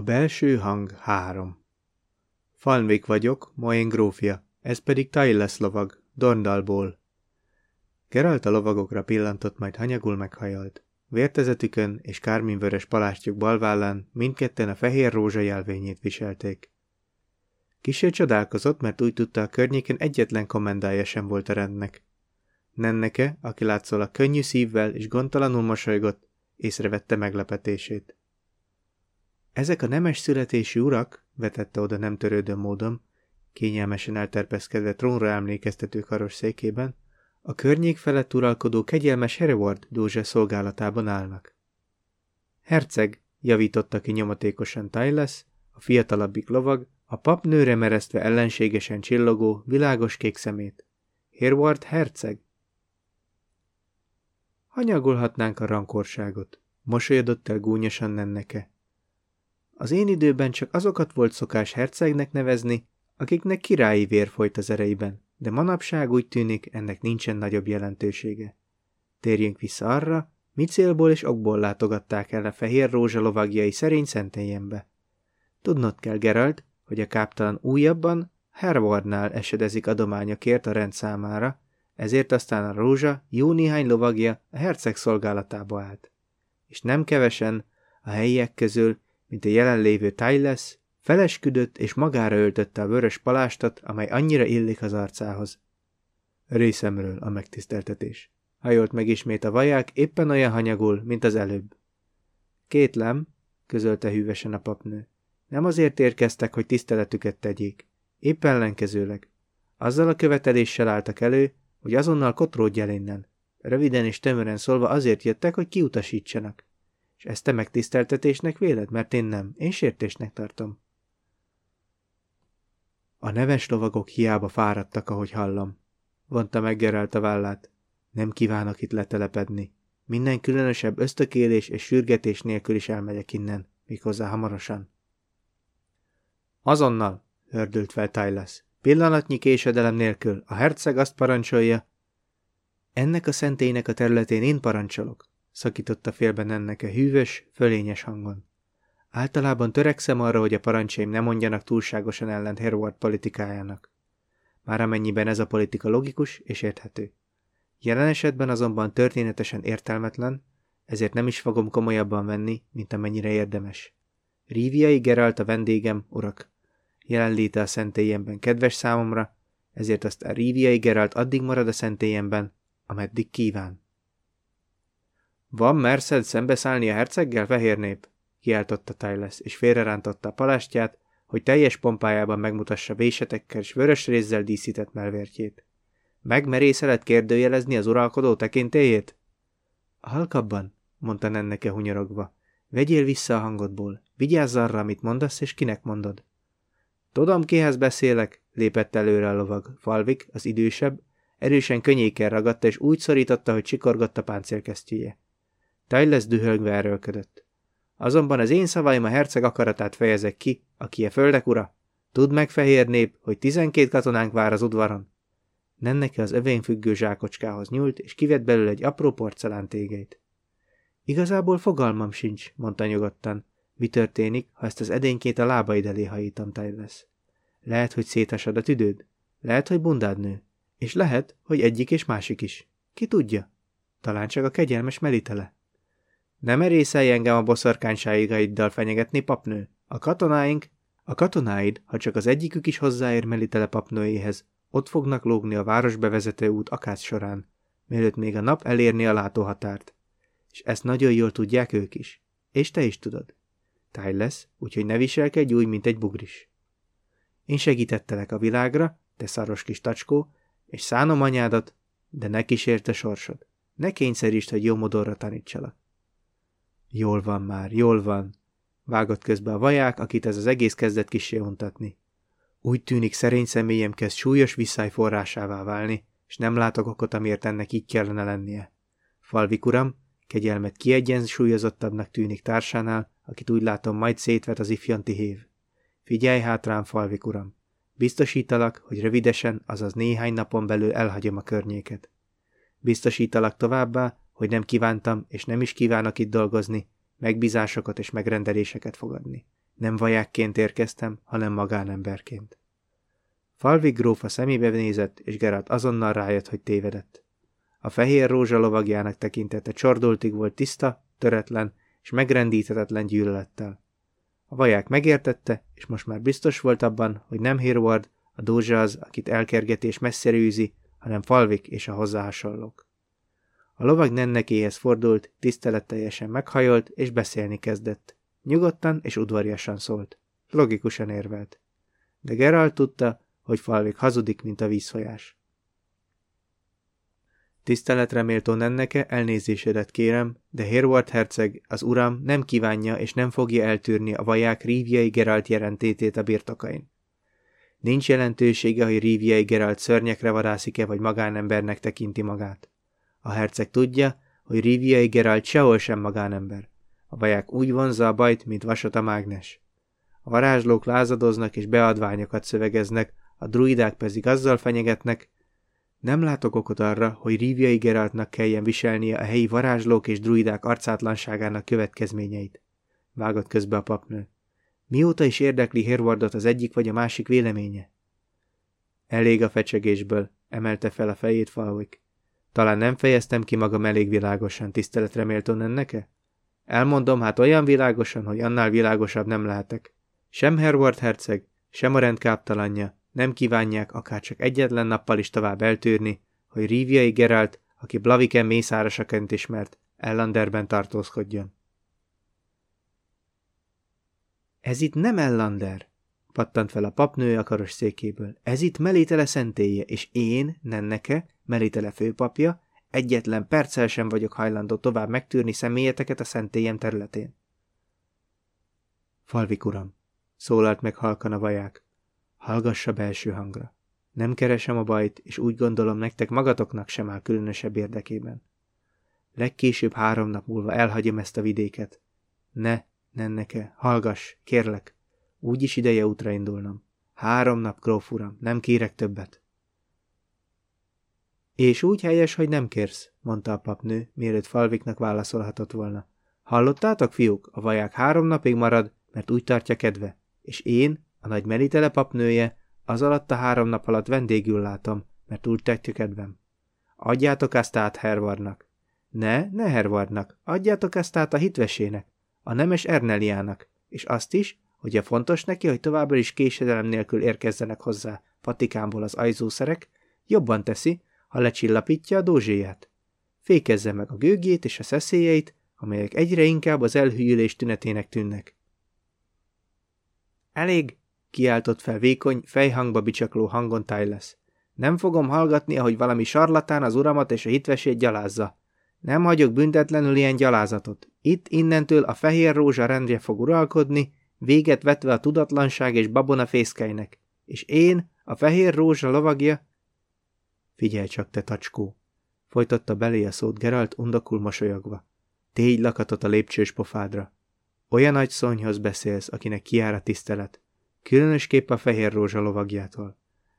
A belső hang három. Falnvik vagyok, Moen grófja, ez pedig Tyles lovag, Dorndalból. Geralt a lovagokra pillantott, majd hanyagul meghajalt. Vértezetükön és kárminvörös palástjuk balvállán mindketten a fehér rózsa jelvényét viselték. Kisé csodálkozott, mert úgy tudta, a környéken egyetlen kommendája sem volt a rendnek. Nenneke, aki látszólag könnyű szívvel és gondtalanul mosolygott, észrevette meglepetését. Ezek a nemes születésű urak, vetette oda nem törődő módon, kényelmesen elterpeszkedve trónra emlékeztető karos székében, a környék felett uralkodó kegyelmes Hereward dózse szolgálatában állnak. Herceg, javította ki nyomatékosan Tyles, a fiatalabbik lovag, a pap nőre meresztve ellenségesen csillogó, világos kék szemét. Hereward herceg? Hanyagolhatnánk a rankorságot, mosolyodott el gúnyosan nenneke. Az én időben csak azokat volt szokás hercegnek nevezni, akiknek királyi vér folyt az ereiben, de manapság úgy tűnik, ennek nincsen nagyobb jelentősége. Térjünk vissza arra, mi célból és okból látogatták el a fehér rózsa lovagjai szerény szentélyembe. Tudnod kell, Geralt, hogy a káptalan újabban Herwardnál esedezik adományokért a rend számára, ezért aztán a rózsa jó néhány lovagja a herceg szolgálatába állt. És nem kevesen a helyiek közül, mint a jelenlévő Tyles, felesküdött és magára öltötte a vörös palástat, amely annyira illik az arcához. Részemről a megtiszteltetés. Hajolt meg ismét a vaják, éppen olyan hanyagul, mint az előbb. Kétlem, közölte hűvesen a papnő. Nem azért érkeztek, hogy tiszteletüket tegyék. Épp ellenkezőleg. Azzal a követeléssel álltak elő, hogy azonnal kotródj el innen. Röviden és tömören szólva azért jöttek, hogy kiutasítsanak. És ezt te megtiszteltetésnek véled, mert én nem. Én sértésnek tartom. A neves lovagok hiába fáradtak, ahogy hallom. Vonta meg Geralt a vállát. Nem kívánok itt letelepedni. Minden különösebb ösztökélés és sürgetés nélkül is elmegyek innen, méghozzá hamarosan. Azonnal, hördült fel Tylas. Pillanatnyi késedelem nélkül. A herceg azt parancsolja. Ennek a szentélynek a területén én parancsolok, szakította félben ennek a hűvös, fölényes hangon. Általában törekszem arra, hogy a parancsaim ne mondjanak túlságosan ellent Herward politikájának. Már amennyiben ez a politika logikus és érthető. Jelen esetben azonban történetesen értelmetlen, ezért nem is fogom komolyabban venni, mint amennyire érdemes. Ríviai Geralt a vendégem, urak. Jelenléte a szentélyemben kedves számomra, ezért azt a Ríviai Geralt addig marad a szentélyemben, ameddig kíván. Van merszed szembeszállni a herceggel, fehér nép? kiáltotta Tyles, és félrerántotta a palástját, hogy teljes pompájában megmutassa vésetekkel és vörös rézzel díszített melvértjét. Megmerészelet kérdőjelezni az uralkodó tekintélyét? Halkabban, mondta Nenneke hunyorogva. Vegyél vissza a hangodból. Vigyázz arra, amit mondasz, és kinek mondod. Tudom, kihez beszélek, lépett előre a lovag. Falvik, az idősebb, erősen könnyékkel ragadta, és úgy szorította, hogy csikorgott a páncélkesztyűje. Tyles dühölgve erőlködött. Azonban az én szavaim a herceg akaratát fejezek ki, aki a földek ura. Tudd meg, fehér nép, hogy tizenkét katonánk vár az udvaron. Nenneke az övényfüggő zsákocskához nyúlt, és kivett belőle egy apró porcelán tégeit. Igazából fogalmam sincs, mondta nyugodtan. Mi történik, ha ezt az edénykét a lábaid elé hajítom, Tyles? Lehet, hogy szétesad a tüdőd. Lehet, hogy bundád nő. És lehet, hogy egyik és másik is. Ki tudja? Talán csak a kegyelmes melitele. Nem merészelj engem a boszorkányságaiddal fenyegetni, papnő. A katonáink, a katonáid, ha csak az egyikük is hozzáér Melitele papnőjéhez, ott fognak lógni a városbe vezető út akác során, mielőtt még a nap elérni a látóhatárt. És ezt nagyon jól tudják ők is. És te is tudod. Táj lesz, úgyhogy ne viselkedj úgy, mint egy bugris. Én segítettelek a világra, te szaros kis tacskó, és szánom anyádat, de ne kísérte sorsod. Ne kényszerítsd, hogy jó modorra tanítsalak. Jól van már, jól van, vágott közbe a vaják, akit ez az egész kezdett kisé untatni. Úgy tűnik szerény személyem kezd súlyos visszáj forrásává válni, és nem látok okot, amiért ennek így kellene lennie. Falvik uram, kegyelmet kiegyensúlyozottabbnak tűnik társánál, akit úgy látom majd szétvet az ifjanti hév. Figyelj hát rám, Falvik uram! Biztosítalak, hogy rövidesen, azaz néhány napon belül elhagyom a környéket. Biztosítalak továbbá, hogy nem kívántam és nem is kívánok itt dolgozni, megbízásokat és megrendeléseket fogadni. Nem vajákként érkeztem, hanem magánemberként. Falvig gróf a szemébe nézett, és Geralt azonnal rájött, hogy tévedett. A fehér rózsa lovagjának tekintete csordultig volt tiszta, töretlen és megrendíthetetlen gyűlölettel. A vaják megértette, és most már biztos volt abban, hogy nem Hirward, a dózsa az, akit elkergetés messzire űzi, hanem Falvik és a hozzá hasonlók. A lovag nennekéhez fordult, tiszteletteljesen meghajolt, és beszélni kezdett. Nyugodtan és udvariasan szólt. Logikusan érvelt. De Geralt tudta, hogy Falvik hazudik, mint a vízfolyás. Tiszteletre méltó nenneke, elnézésedet kérem, de Herward herceg, az uram nem kívánja és nem fogja eltűrni a vaják Ríviai Geralt jelentétét a birtokain. Nincs jelentősége, hogy Ríviai Geralt szörnyekre vadászik-e vagy magánembernek tekinti magát. A herceg tudja, hogy Ríviai Geralt sehol sem magánember. A vaják úgy vonza a bajt, mint vasat a mágnes. A varázslók lázadoznak és beadványokat szövegeznek, a druidák pedig azzal fenyegetnek, nem látok okot arra, hogy Ríviai Geraltnak kelljen viselnie a helyi varázslók és druidák arcátlanságának következményeit. Vágott közbe a papnő. Mióta is érdekli Herwardot az egyik vagy a másik véleménye? Elég a fecsegésből, emelte fel a fejét Falvik. Talán nem fejeztem ki magam elég világosan, tiszteletre méltó enneke? Elmondom hát olyan világosan, hogy annál világosabb nem lehetek. Sem Herward herceg, sem a rendkáptalanja, nem kívánják akár csak egyetlen nappal is tovább eltűrni, hogy Ríviai Geralt, aki Blaviken mészárasaként ismert, Ellanderben tartózkodjon. Ez itt nem Ellander, pattant fel a papnő a karos székéből. Ez itt Melitele szentélye, és én, Nenneke, Melitele főpapja, egyetlen perccel sem vagyok hajlandó tovább megtűrni személyeteket a szentélyem területén. Falvik uram, szólalt meg halkan a vaják. Hallgassa belső hangra. Nem keresem a bajt, és úgy gondolom nektek magatoknak sem áll különösebb érdekében. Legkésőbb három nap múlva elhagyom ezt a vidéket. Ne, nenneke, hallgass, kérlek. Úgyis ideje útra indulnom. Három nap, gróf uram, nem kérek többet. És úgy helyes, hogy nem kérsz, mondta a papnő, mielőtt Falviknak válaszolhatott volna. Hallottátok, fiúk, a vaják három napig marad, mert úgy tartja kedve, és én, a nagy Melitele papnője, az alatt a három nap alatt vendégül látom, mert úgy tettük kedvem. Adjátok ezt át Hervarnak. Ne, ne Hervarnak, adjátok ezt át a hitvesének, a nemes Erneliának, és azt is, a fontos neki, hogy továbbra is késedelem nélkül érkezzenek hozzá Patikánból az ajzószerek, jobban teszi, ha lecsillapítja a dózséját. Fékezze meg a gőgjét és a szeszélyeit, amelyek egyre inkább az elhűlés tünetének tűnnek. Elég, kiáltott fel vékony, fejhangba bicsakló hangon Tyles. Nem fogom hallgatni, ahogy valami sarlatán az uramat és a hitvesét gyalázza. Nem hagyok büntetlenül ilyen gyalázatot. Itt innentől a fehér rózsa rendje fog uralkodni, véget vetve a tudatlanság és babona fészkeinek. És én, a fehér rózsa lovagja... Figyelj csak, te tacskó! Folytatta belé a szót Geralt undokul mosolyogva. Tégy lakatot a lépcsős pofádra. Olyan nagy szonyhoz beszélsz, akinek kiár a tisztelet. Különösképp a fehér rózsa lovagjától.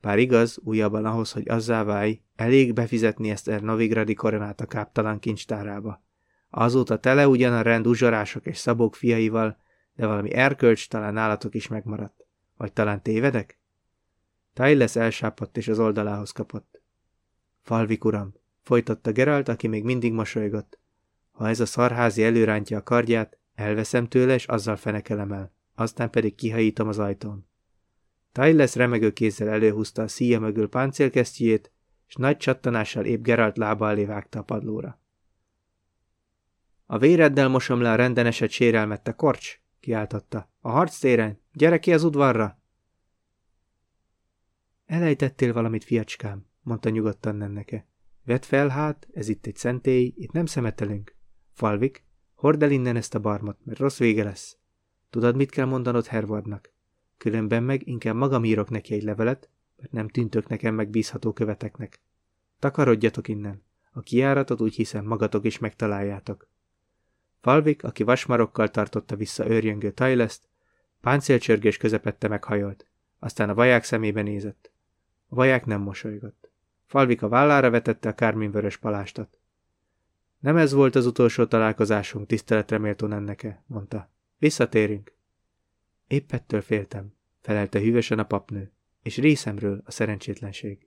Bár igaz, újabban ahhoz, hogy azzá válj, elég befizetni ezt a Novigradi koronát a káptalan kincstárába. Azóta tele ugyan a rend uzsorások és szabók fiaival, de valami erkölcs talán nálatok is megmaradt. Vagy talán tévedek? Tyles elsápadt és az oldalához kapott. Falvik uram, folytatta Geralt, aki még mindig mosolygott. Ha ez a szarházi előrántja a kardját, elveszem tőle, és azzal fenekelem el aztán pedig kihajítom az ajtón. Tyles remegő kézzel előhúzta a szíja mögül páncélkesztyűjét, és nagy csattanással épp Geralt lába elé vágta a padlóra. A véreddel mosom le a rendeneset sérelmet, korcs! Kiáltotta. A harctéren, gyere ki az udvarra! Elejtettél valamit, fiacskám, mondta nyugodtan nenneke. Vedd fel hát, ez itt egy szentély, itt nem szemetelünk. Falvik, hord el innen ezt a barmot, mert rossz vége lesz. Tudod, mit kell mondanod Hervardnak? Különben meg inkább magam írok neki egy levelet, mert nem tűntök nekem megbízható követeknek. Takarodjatok innen. A kiáratot úgy hiszem magatok is megtaláljátok. Falvik, aki vasmarokkal tartotta vissza őrjöngő Tylest, páncélcsörgés közepette meghajolt, aztán a vaják szemébe nézett. A vaják nem mosolygott. Falvik a vállára vetette a kárminvörös palástat. Nem ez volt az utolsó találkozásunk, tiszteletre méltó enneke, mondta. Visszatérünk. Épp ettől féltem, felelte hűvösen a papnő, és részemről a szerencsétlenség.